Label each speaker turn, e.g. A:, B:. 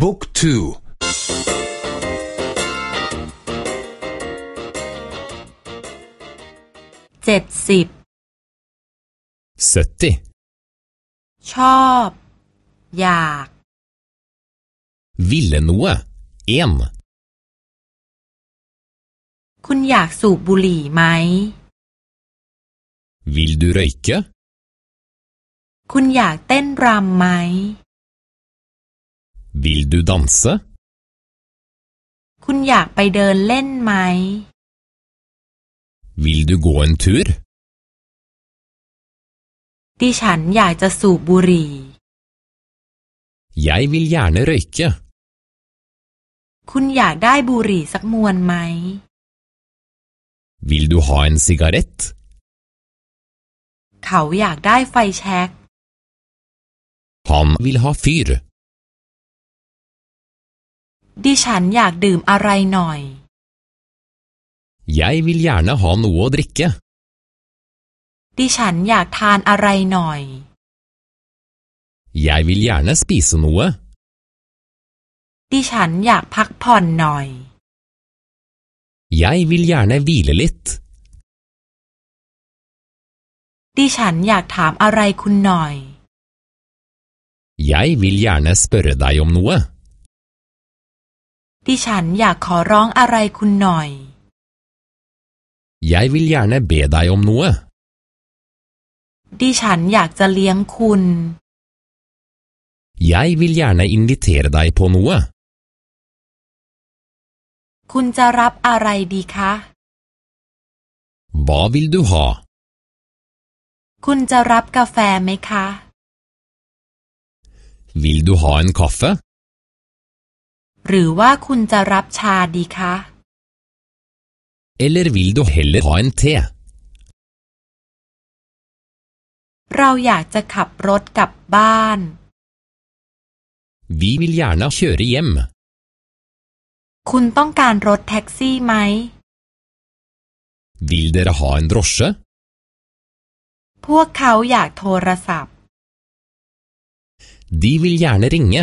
A: บุ๊กทู
B: เจ็ดสิบชอบ อยาก
C: ville noe en
B: คุณอยากสูบบุหรี่ไหม
C: Vil du røyke?
B: คุณอยากเต้นรำไหม
C: Vil du danse?
B: คุณอยากไปเดินเล่นไหม
C: Vil du gå en tur?
B: ดิฉันอยากจะสูบบุหรี่
C: Jeg vil gjerne røyke.
B: คุณอยากได้บุหรี่สักมวนไหม
C: Vil du ha en sigarett?
B: เขาอยากได้ไฟแช็ก
C: Han vil ha fyr.
B: ดิฉันอยากดื่มอะไรหน่อย
C: Jeg vil gjerne ha noe å drikke.
B: ดิฉันอยากทานอะไรหน่อย
C: Jeg vil gjerne spise noe.
B: ดิฉันอยากพักผ่อนหน่อย
C: Jeg vil gjerne hvile litt.
B: ดิฉันอยากถามอะไรคุณหน่อย
C: Jeg vil gjerne spørre deg om noe.
B: ดิฉันอยากขอร้องอะไรคุณหน่อย
C: Jeg vil gjerne be deg om noe.
B: ดิฉันอยากจะเลี้ยงคุณ
C: Jeg vil gjerne invitere deg på noe.
B: คุณจะรับอะไรดีคะ
C: Hva vil du ha?
B: คุณจะรับกาแฟไหมคะ
C: Vil du ha en kaffe?
B: หรือว่าคุณจะรับชาดีคะ
C: Eller vil du heller ha en te?
B: เราอยากจะขับรถกลับบ้าน
C: Vi vil gjerne kjøre hjem.
B: คุณต้องการรถแท็กซี่ไหม
C: Vil dere ha en drosje?
B: พวกเขาอยากโทรศัพท์
C: De vil gjerne ringe.